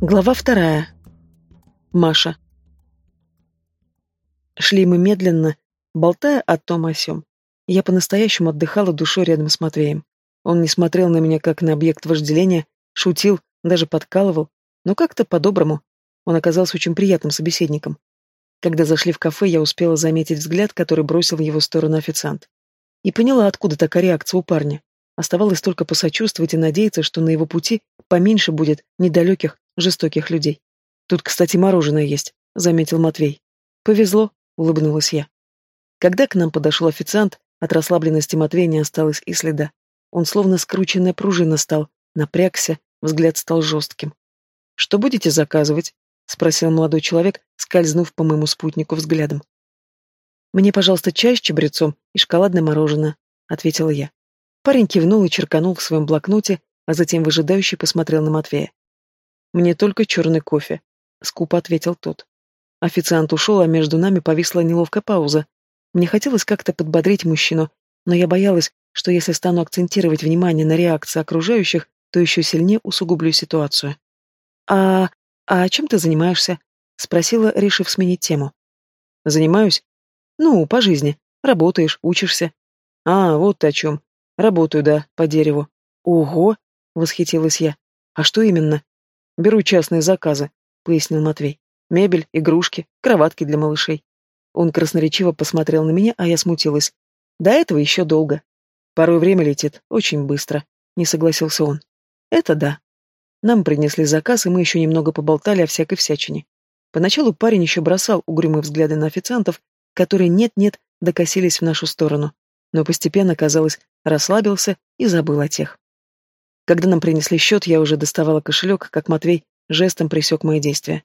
Глава вторая. Маша. Шли мы медленно, болтая о том о сём. Я по-настоящему отдыхала душой рядом с Матвеем. Он не смотрел на меня как на объект вожделения, шутил, даже подкалывал, но как-то по-доброму. Он оказался очень приятным собеседником. Когда зашли в кафе, я успела заметить взгляд, который бросил в его сторону официант. И поняла, откуда такая реакция у парня. Оставалось только посочувствовать и надеяться, что на его пути поменьше будет недалеких, жестоких людей. Тут, кстати, мороженое есть, заметил Матвей. Повезло, улыбнулась я. Когда к нам подошел официант, от расслабленности Матвея не осталось и следа. Он словно скрученная пружина стал, напрягся, взгляд стал жестким. «Что будете заказывать?» — спросил молодой человек, скользнув по моему спутнику взглядом. «Мне, пожалуйста, чай с чабрецом и шоколадное мороженое», — ответила я. Парень кивнул и черканул в своем блокноте, а затем выжидающе посмотрел на Матвея. «Мне только черный кофе», — скупо ответил тот. Официант ушел, а между нами повисла неловкая пауза. Мне хотелось как-то подбодрить мужчину, но я боялась, что если стану акцентировать внимание на реакции окружающих, то еще сильнее усугублю ситуацию. «А... а чем ты занимаешься?» — спросила, решив сменить тему. «Занимаюсь? Ну, по жизни. Работаешь, учишься». «А, вот ты о чем. Работаю, да, по дереву». «Ого!» — восхитилась я. «А что именно?» Беру частные заказы, пояснил Матвей. Мебель, игрушки, кроватки для малышей. Он красноречиво посмотрел на меня, а я смутилась. До этого еще долго. Порой время летит очень быстро, не согласился он. Это да. Нам принесли заказ, и мы еще немного поболтали о всякой всячине. Поначалу парень еще бросал угрюмые взгляды на официантов, которые нет-нет докосились в нашу сторону, но постепенно, казалось, расслабился и забыл о тех. Когда нам принесли счет, я уже доставала кошелек, как Матвей жестом пресек мои действия.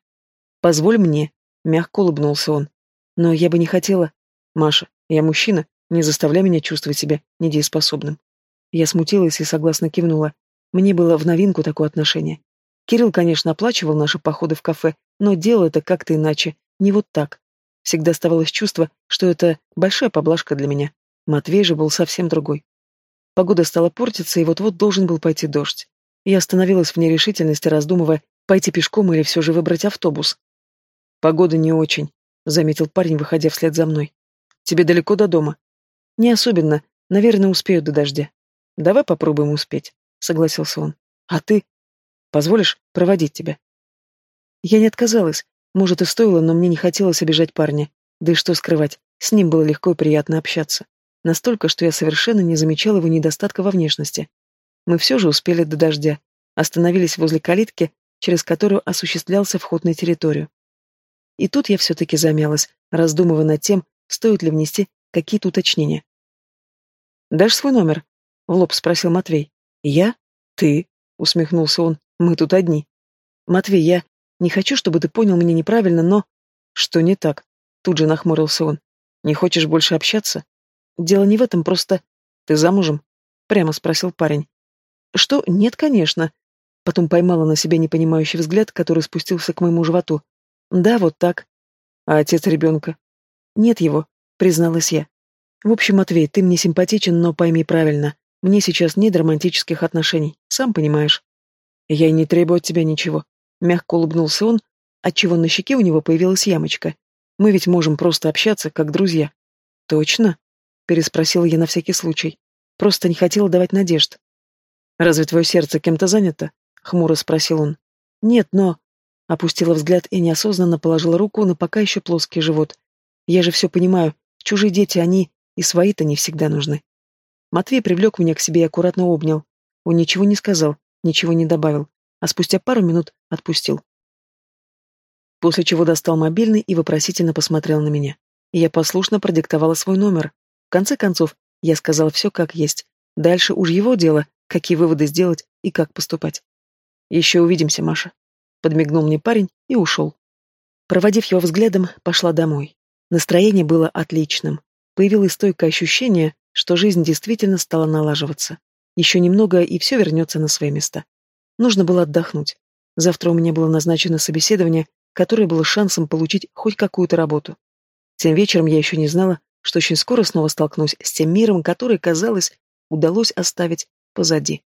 «Позволь мне», — мягко улыбнулся он. «Но я бы не хотела. Маша, я мужчина, не заставляй меня чувствовать себя недееспособным». Я смутилась и согласно кивнула. Мне было в новинку такое отношение. Кирилл, конечно, оплачивал наши походы в кафе, но делал это как-то иначе, не вот так. Всегда оставалось чувство, что это большая поблажка для меня. Матвей же был совсем другой. Погода стала портиться, и вот-вот должен был пойти дождь. Я остановилась в нерешительности, раздумывая, пойти пешком или все же выбрать автобус. «Погода не очень», — заметил парень, выходя вслед за мной. «Тебе далеко до дома?» «Не особенно. Наверное, успею до дождя». «Давай попробуем успеть», — согласился он. «А ты? Позволишь проводить тебя?» Я не отказалась. Может, и стоило, но мне не хотелось обижать парня. Да и что скрывать, с ним было легко и приятно общаться. Настолько, что я совершенно не замечал его недостатка во внешности. Мы все же успели до дождя, остановились возле калитки, через которую осуществлялся вход на территорию. И тут я все-таки замялась, раздумывая над тем, стоит ли внести какие-то уточнения. «Дашь свой номер?» — в лоб спросил Матвей. «Я? Ты?» — усмехнулся он. «Мы тут одни». «Матвей, я не хочу, чтобы ты понял меня неправильно, но...» «Что не так?» — тут же нахмурился он. «Не хочешь больше общаться?» Дело не в этом, просто... Ты замужем? Прямо спросил парень. Что? Нет, конечно. Потом поймала на себя непонимающий взгляд, который спустился к моему животу. Да, вот так. А отец ребенка? Нет его, призналась я. В общем, Матвей, ты мне симпатичен, но пойми правильно. Мне сейчас нет романтических отношений, сам понимаешь. Я и не требую от тебя ничего. Мягко улыбнулся он, отчего на щеке у него появилась ямочка. Мы ведь можем просто общаться, как друзья. Точно? Переспросила я на всякий случай. Просто не хотела давать надежд. «Разве твое сердце кем-то занято?» — хмуро спросил он. «Нет, но...» Опустила взгляд и неосознанно положила руку на пока еще плоский живот. «Я же все понимаю. Чужие дети, они... И свои-то не всегда нужны». Матвей привлек меня к себе и аккуратно обнял. Он ничего не сказал, ничего не добавил, а спустя пару минут отпустил. После чего достал мобильный и вопросительно посмотрел на меня. Я послушно продиктовала свой номер конце концов, я сказал все как есть. Дальше уж его дело, какие выводы сделать и как поступать. Еще увидимся, Маша. Подмигнул мне парень и ушел. Проводив его взглядом, пошла домой. Настроение было отличным. Появилось стойкое ощущение, что жизнь действительно стала налаживаться. Еще немного, и все вернется на свои места. Нужно было отдохнуть. Завтра у меня было назначено собеседование, которое было шансом получить хоть какую-то работу. Тем вечером я еще не знала, что очень скоро снова столкнусь с тем миром, который, казалось, удалось оставить позади.